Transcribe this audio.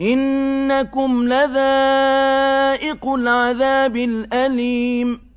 إِنَّكُمْ لذائق الْعَذَابِ الْأَلِيمِ.